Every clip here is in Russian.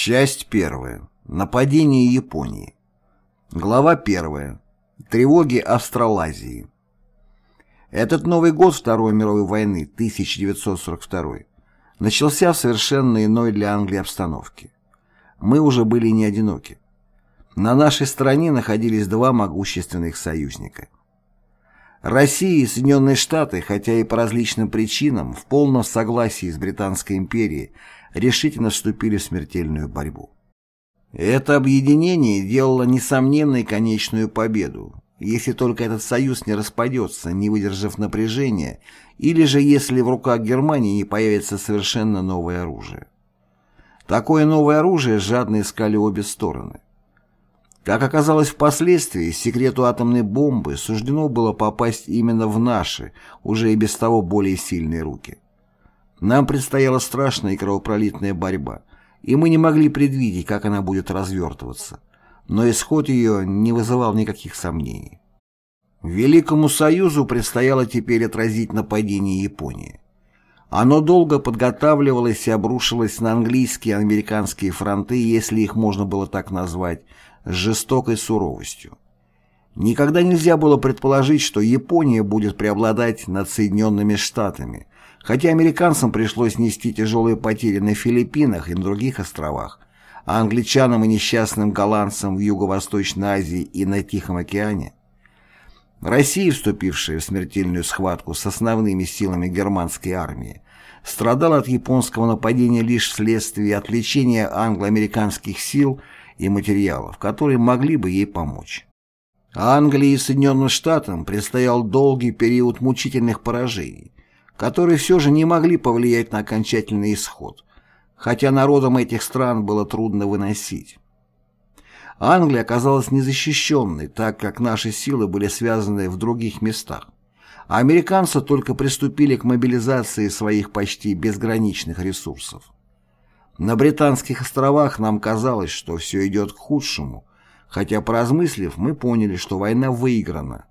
Часть первая. Нападение Японии. Глава первая. Тревоги Австралазии. Этот Новый год Второй мировой войны, 1942, начался в совершенно иной для Англии обстановке. Мы уже были не одиноки. На нашей стороне находились два могущественных союзника. Россия и Соединенные Штаты, хотя и по различным причинам, в полном согласии с Британской империей, решительно вступили в смертельную борьбу. Это объединение делало несомненной конечную победу, если только этот союз не распадется, не выдержав напряжения, или же если в руках Германии не появится совершенно новое оружие. Такое новое оружие жадно искали обе стороны. Как оказалось впоследствии, секрету атомной бомбы суждено было попасть именно в наши, уже и без того более сильные руки. Нам предстояла страшная и кровопролитная борьба, и мы не могли предвидеть, как она будет развертываться. Но исход ее не вызывал никаких сомнений. Великому Союзу предстояло теперь отразить нападение Японии. Оно долго подготавливалось и обрушилось на английские и американские фронты, если их можно было так назвать, с жестокой суровостью. Никогда нельзя было предположить, что Япония будет преобладать над Соединенными Штатами, хотя американцам пришлось нести тяжелые потери на Филиппинах и на других островах, а англичанам и несчастным голландцам в Юго-Восточной Азии и на Тихом океане. Россия, вступившая в смертельную схватку с основными силами германской армии, страдала от японского нападения лишь вследствие отвлечения англо-американских сил и материалов, которые могли бы ей помочь. Англии и Соединенным Штатам предстоял долгий период мучительных поражений, которые все же не могли повлиять на окончательный исход, хотя народам этих стран было трудно выносить. Англия оказалась незащищенной, так как наши силы были связаны в других местах, а американцы только приступили к мобилизации своих почти безграничных ресурсов. На Британских островах нам казалось, что все идет к худшему, хотя, поразмыслив, мы поняли, что война выиграна,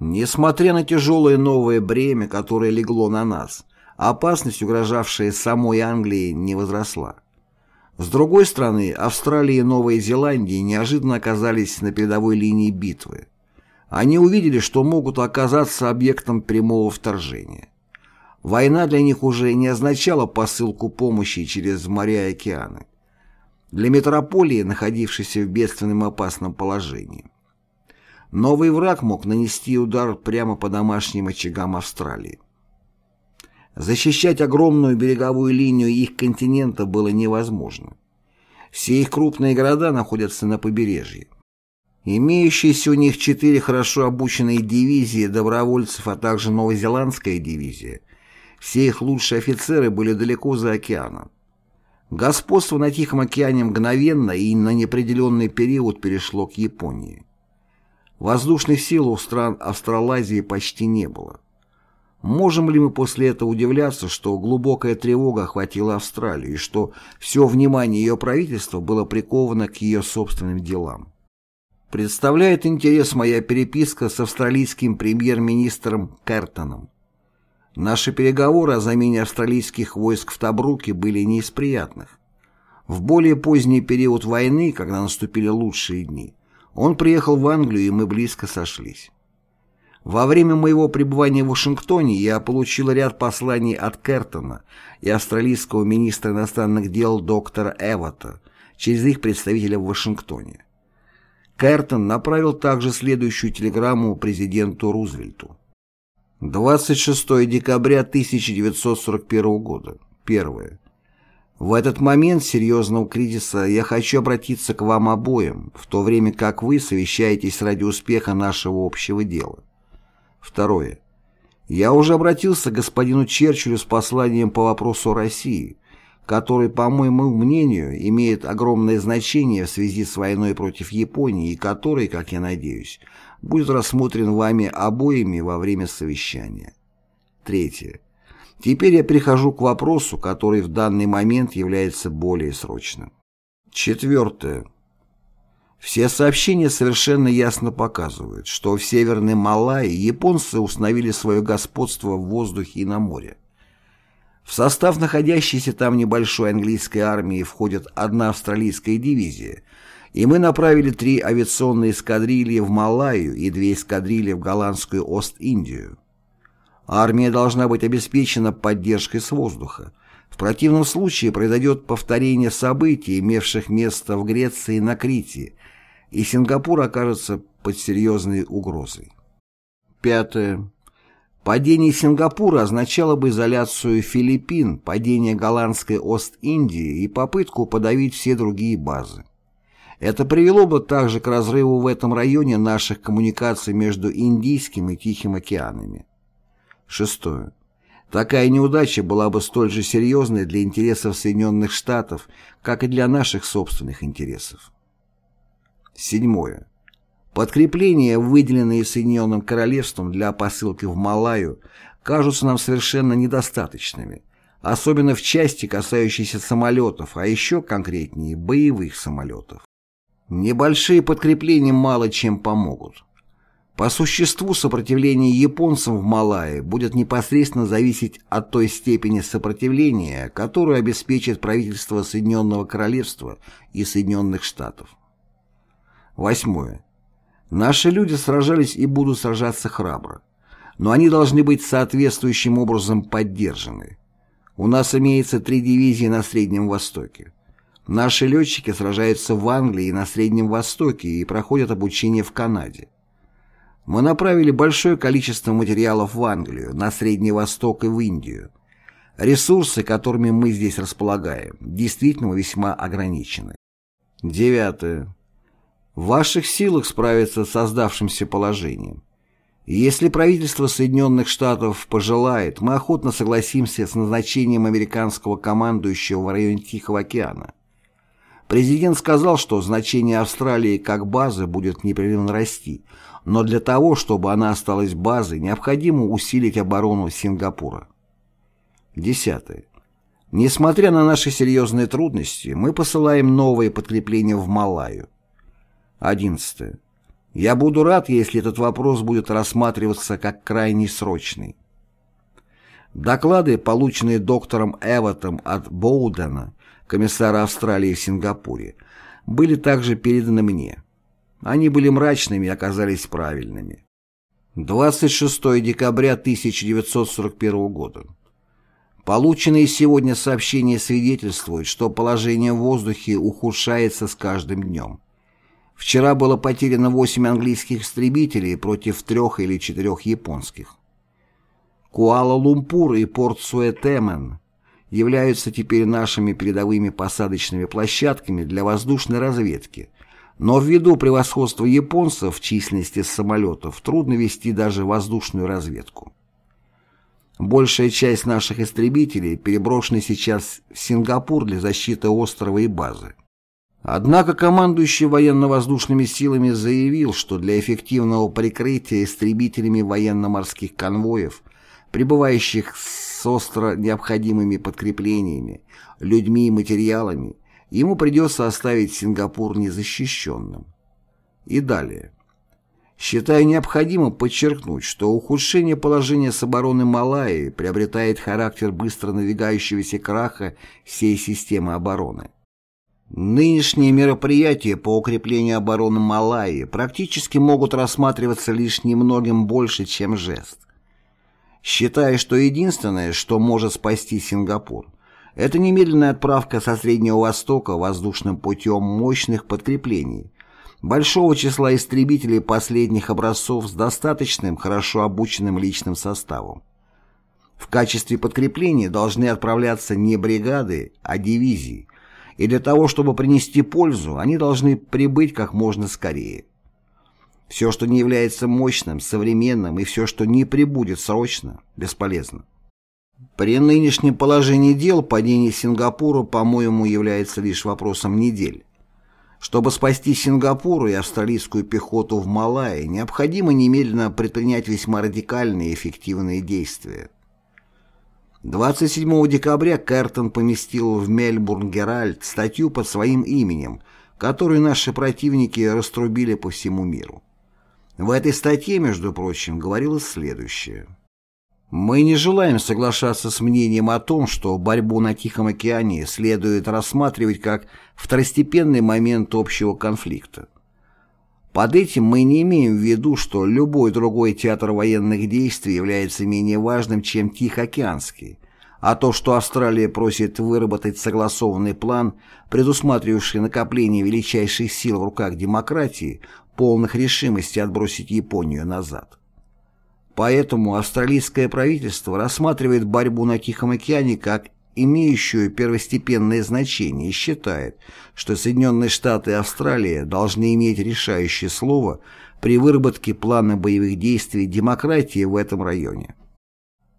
Несмотря на тяжелое новое бремя, которое легло на нас, опасность, угрожавшая самой Англии, не возросла. С другой стороны, Австралия и Новая Зеландия неожиданно оказались на передовой линии битвы. Они увидели, что могут оказаться объектом прямого вторжения. Война для них уже не означала посылку помощи через моря и океаны. Для метрополии, находившейся в бедственном опасном положении, Новый враг мог нанести удар прямо по домашним очагам Австралии. Защищать огромную береговую линию их континента было невозможно. Все их крупные города находятся на побережье. Имеющиеся у них четыре хорошо обученные дивизии добровольцев, а также новозеландская дивизия, все их лучшие офицеры были далеко за океаном. Господство на Тихом океане мгновенно и на неопределенный период перешло к Японии. Воздушных сил у стран Австралазии почти не было. Можем ли мы после этого удивляться, что глубокая тревога охватила Австралию и что все внимание ее правительства было приковано к ее собственным делам? Представляет интерес моя переписка с австралийским премьер-министром Кертоном. Наши переговоры о замене австралийских войск в Табруке были не из приятных. В более поздний период войны, когда наступили лучшие дни, он приехал в Англию, и мы близко сошлись. Во время моего пребывания в Вашингтоне я получил ряд посланий от Кертона и австралийского министра иностранных дел доктора Эвота через их представителя в Вашингтоне. Кертон направил также следующую телеграмму президенту Рузвельту. 26 декабря 1941 года. Первое. В этот момент серьезного кризиса я хочу обратиться к вам обоим, в то время как вы совещаетесь ради успеха нашего общего дела. Второе. Я уже обратился к господину Черчиллю с посланием по вопросу России, который, по моему мнению, имеет огромное значение в связи с войной против Японии и который, как я надеюсь, будет рассмотрен вами обоими во время совещания. Третье. Теперь я перехожу к вопросу, который в данный момент является более срочным. Четвертое. Все сообщения совершенно ясно показывают, что в Северной Малайи японцы установили свое господство в воздухе и на море. В состав находящейся там небольшой английской армии входит одна австралийская дивизия, и мы направили три авиационные эскадрильи в Малайю и две эскадрильи в голландскую Ост-Индию. Армия должна быть обеспечена поддержкой с воздуха. В противном случае произойдет повторение событий, имевших место в Греции и на Крите, и Сингапур окажется под серьезной угрозой. Пятое. Падение Сингапура означало бы изоляцию Филиппин, падение голландской Ост-Индии и попытку подавить все другие базы. Это привело бы также к разрыву в этом районе наших коммуникаций между Индийским и Тихим океанами. Шестое. Такая неудача была бы столь же серьезной для интересов Соединенных Штатов, как и для наших собственных интересов. Седьмое. Подкрепления, выделенные Соединенным Королевством для посылки в Малайю, кажутся нам совершенно недостаточными, особенно в части, касающейся самолетов, а еще конкретнее боевых самолетов. Небольшие подкрепления мало чем помогут. По существу сопротивление японцам в Малайи будет непосредственно зависеть от той степени сопротивления, которую обеспечит правительство Соединенного Королевства и Соединенных Штатов. Восьмое. Наши люди сражались и будут сражаться храбро, но они должны быть соответствующим образом поддержаны. У нас имеется три дивизии на Среднем Востоке. Наши летчики сражаются в Англии и на Среднем Востоке и проходят обучение в Канаде. Мы направили большое количество материалов в Англию, на Средний Восток и в Индию. Ресурсы, которыми мы здесь располагаем, действительно весьма ограничены. Девятое. В ваших силах справиться с создавшимся положением. если правительство Соединенных Штатов пожелает, мы охотно согласимся с назначением американского командующего в районе Тихого океана. Президент сказал, что значение Австралии как базы будет непрерывно расти, но для того, чтобы она осталась базой, необходимо усилить оборону Сингапура. Десятое. Несмотря на наши серьезные трудности, мы посылаем новые подкрепления в Малайю. 11. Я буду рад, если этот вопрос будет рассматриваться как крайне срочный. Доклады, полученные доктором Эвотом от Боудена, комиссара Австралии в Сингапуре, были также переданы мне. Они были мрачными и оказались правильными. 26 декабря 1941 года. Полученные сегодня сообщения свидетельствуют, что положение в воздухе ухудшается с каждым днем. Вчера было потеряно 8 английских истребителей против трех или четырех японских. Куала-Лумпур и порт Суэтемен являются теперь нашими передовыми посадочными площадками для воздушной разведки, но ввиду превосходства японцев в численности самолетов трудно вести даже воздушную разведку. Большая часть наших истребителей переброшены сейчас в Сингапур для защиты острова и базы. Однако командующий военно-воздушными силами заявил, что для эффективного прикрытия истребителями военно-морских конвоев, прибывающих с остро необходимыми подкреплениями, людьми и материалами, ему придется оставить Сингапур незащищенным. И далее. Считаю необходимым подчеркнуть, что ухудшение положения с обороны Малайи приобретает характер быстро надвигающегося краха всей системы обороны. Нынешние мероприятия по укреплению обороны Малайи практически могут рассматриваться лишь немногим больше, чем жест. Считая, что единственное, что может спасти Сингапур, это немедленная отправка со Среднего Востока воздушным путем мощных подкреплений, большого числа истребителей последних образцов с достаточным, хорошо обученным личным составом. В качестве подкрепления должны отправляться не бригады, а дивизии, и для того, чтобы принести пользу, они должны прибыть как можно скорее. Все, что не является мощным, современным, и все, что не прибудет срочно, бесполезно. При нынешнем положении дел падение Сингапура, по-моему, является лишь вопросом недель. Чтобы спасти Сингапур и австралийскую пехоту в Малайи, необходимо немедленно предпринять весьма радикальные и эффективные действия. 27 декабря Кертон поместил в Мельбурн Геральт статью под своим именем, которую наши противники раструбили по всему миру. В этой статье, между прочим, говорилось следующее. Мы не желаем соглашаться с мнением о том, что борьбу на Тихом океане следует рассматривать как второстепенный момент общего конфликта. Под этим мы не имеем в виду, что любой другой театр военных действий является менее важным, чем Тихоокеанский, а то, что Австралия просит выработать согласованный план, предусматривавший накопление величайших сил в руках демократии, полных решимости отбросить Японию назад. Поэтому австралийское правительство рассматривает борьбу на Тихом океане как имеющую первостепенное значение и считает, что Соединенные Штаты и Австралия должны иметь решающее слово при выработке плана боевых действий демократии в этом районе.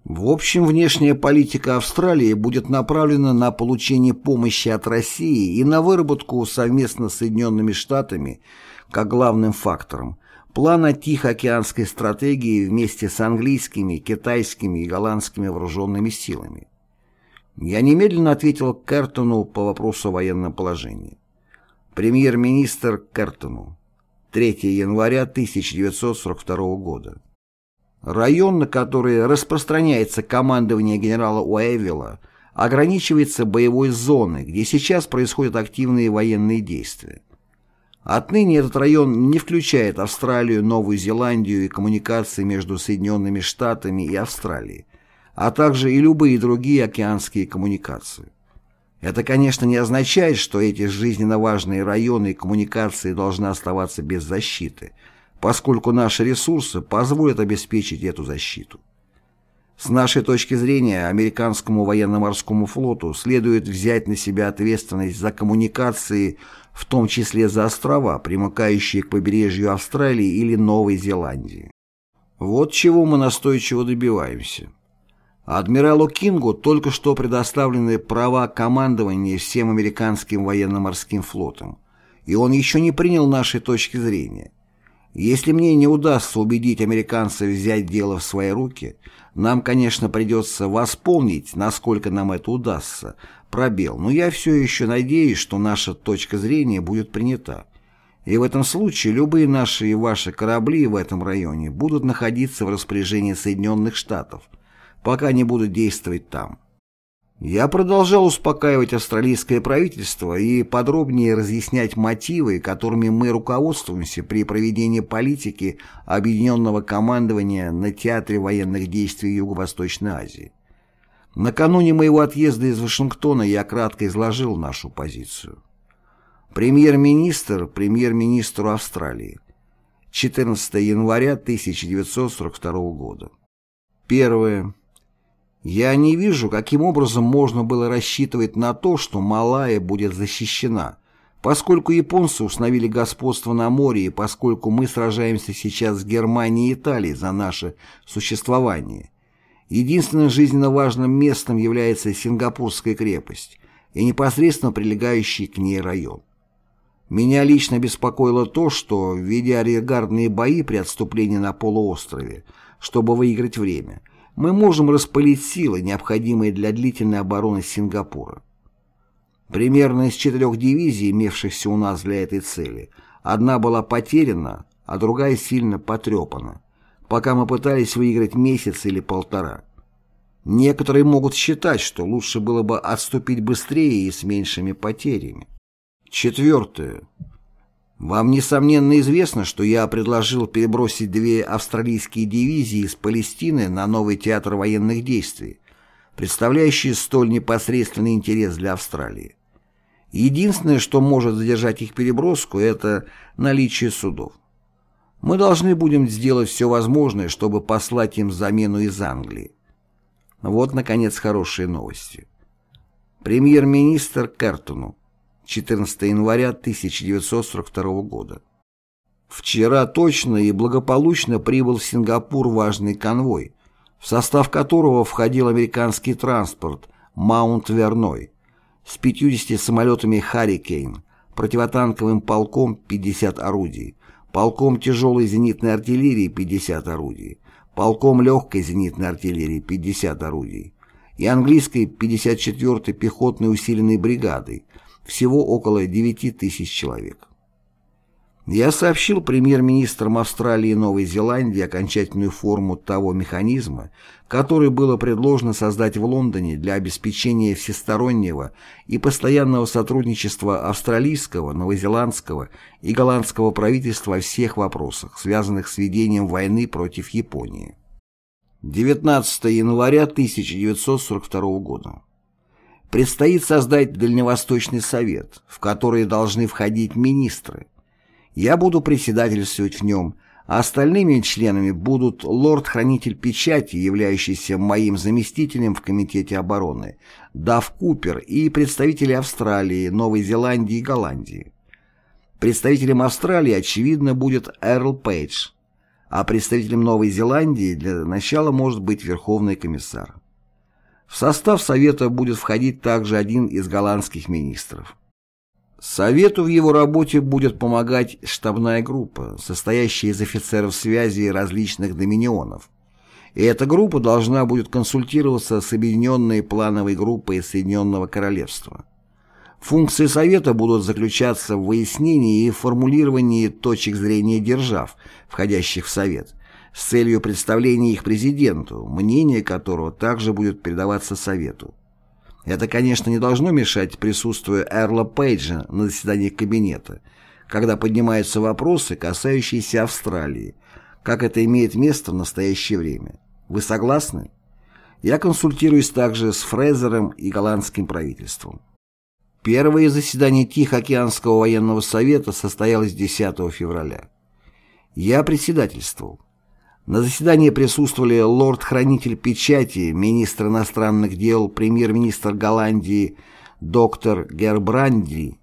В общем, внешняя политика Австралии будет направлена на получение помощи от России и на выработку совместно с Соединенными Штатами, как главным фактором, плана Тихоокеанской стратегии вместе с английскими, китайскими и голландскими вооруженными силами. Я немедленно ответил Кертону по вопросу о военном положении. Премьер-министр Кертону. 3 января 1942 года. Район, на который распространяется командование генерала Уэйвилла, ограничивается боевой зоной, где сейчас происходят активные военные действия. Отныне этот район не включает Австралию, Новую Зеландию и коммуникации между Соединенными Штатами и Австралией, а также и любые другие океанские коммуникации. Это, конечно, не означает, что эти жизненно важные районы и коммуникации должны оставаться без защиты, поскольку наши ресурсы позволят обеспечить эту защиту. С нашей точки зрения, американскому военно-морскому флоту следует взять на себя ответственность за коммуникации, в том числе за острова, примыкающие к побережью Австралии или Новой Зеландии. Вот чего мы настойчиво добиваемся. Адмиралу Кингу только что предоставлены права командования всем американским военно-морским флотом, и он еще не принял нашей точки зрения. Если мне не удастся убедить американцев взять дело в свои руки, нам, конечно, придется восполнить, насколько нам это удастся, пробел, но я все еще надеюсь, что наша точка зрения будет принята. И в этом случае любые наши и ваши корабли в этом районе будут находиться в распоряжении Соединенных Штатов – пока они будут действовать там. Я продолжал успокаивать австралийское правительство и подробнее разъяснять мотивы, которыми мы руководствуемся при проведении политики объединенного командования на театре военных действий Юго-Восточной Азии. Накануне моего отъезда из Вашингтона я кратко изложил нашу позицию. Премьер-министр премьер-министру Австралии. 14 января 1942 года. Первое. Я не вижу, каким образом можно было рассчитывать на то, что Малайя будет защищена, поскольку японцы установили господство на море и поскольку мы сражаемся сейчас с Германией и Италией за наше существование. Единственным жизненно важным местом является Сингапурская крепость и непосредственно прилегающий к ней район. Меня лично беспокоило то, что, ведя регардные бои при отступлении на полуострове, чтобы выиграть время – мы можем распылить силы, необходимые для длительной обороны Сингапура. Примерно из четырех дивизий, имевшихся у нас для этой цели, одна была потеряна, а другая сильно потрепана, пока мы пытались выиграть месяц или полтора. Некоторые могут считать, что лучше было бы отступить быстрее и с меньшими потерями. Четвертое. Вам, несомненно, известно, что я предложил перебросить две австралийские дивизии из Палестины на новый театр военных действий, представляющий столь непосредственный интерес для Австралии. Единственное, что может задержать их переброску, это наличие судов. Мы должны будем сделать все возможное, чтобы послать им замену из Англии. Вот, наконец, хорошие новости. Премьер-министр Кертону 14 января 1942 года. Вчера точно и благополучно прибыл в Сингапур важный конвой, в состав которого входил американский транспорт «Маунт Верной» с 50 самолетами «Харрикейн», противотанковым полком 50 орудий, полком тяжелой зенитной артиллерии 50 орудий, полком легкой зенитной артиллерии 50 орудий. И английской 54-й пехотной усиленной бригадой. Всего около 9 тысяч человек. Я сообщил премьер-министрам Австралии и Новой Зеландии окончательную форму того механизма, который было предложено создать в Лондоне для обеспечения всестороннего и постоянного сотрудничества австралийского, новозеландского и голландского правительства во всех вопросах, связанных с ведением войны против Японии. 19 января 1942 года. Предстоит создать Дальневосточный совет, в который должны входить министры. Я буду председательствовать в нем, а остальными членами будут лорд-хранитель печати, являющийся моим заместителем в Комитете обороны, Дав Купер и представители Австралии, Новой Зеландии и Голландии. Представителем Австралии, очевидно, будет Эрл Пейдж, а представителем Новой Зеландии для начала может быть Верховный комиссар. В состав Совета будет входить также один из голландских министров. Совету в его работе будет помогать штабная группа, состоящая из офицеров связи различных доминионов. И эта группа должна будет консультироваться с Объединенной плановой группой Соединенного Королевства. Функции Совета будут заключаться в выяснении и формулировании точек зрения держав, входящих в Совет, с целью представления их президенту, мнение которого также будет передаваться Совету. Это, конечно, не должно мешать присутствию Эрла Пейджа на заседании кабинета, когда поднимаются вопросы, касающиеся Австралии, как это имеет место в настоящее время. Вы согласны? Я консультируюсь также с Фрезером и голландским правительством. Первое заседание Тихоокеанского военного совета состоялось 10 февраля. Я председательствовал. На заседании присутствовали лорд-хранитель печати, министр иностранных дел, премьер-министр Голландии доктор Гербранди,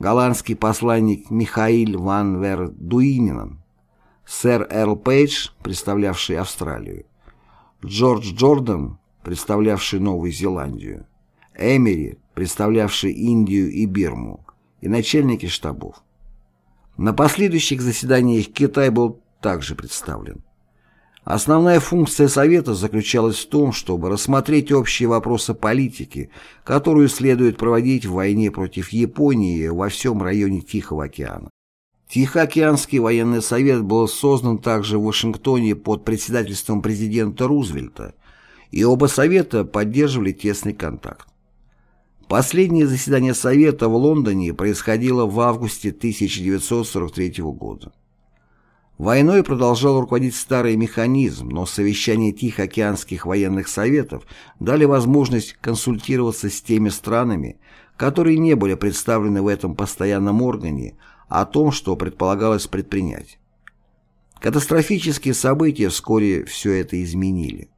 голландский посланник Михаил ван вер Дуинен, сэр Эрл Пейдж, представлявший Австралию, Джордж Джордан, представлявший Новую Зеландию, Эмери, представлявший Индию и Бирму, и начальники штабов. На последующих заседаниях Китай был также представлен. Основная функция Совета заключалась в том, чтобы рассмотреть общие вопросы политики, которую следует проводить в войне против Японии во всем районе Тихого океана. Тихоокеанский военный совет был создан также в Вашингтоне под председательством президента Рузвельта, и оба совета поддерживали тесный контакт. Последнее заседание Совета в Лондоне происходило в августе 1943 года. Войной продолжал руководить старый механизм, но совещания Тихоокеанских военных советов дали возможность консультироваться с теми странами, которые не были представлены в этом постоянном органе, о том, что предполагалось предпринять. Катастрофические события вскоре все это изменили.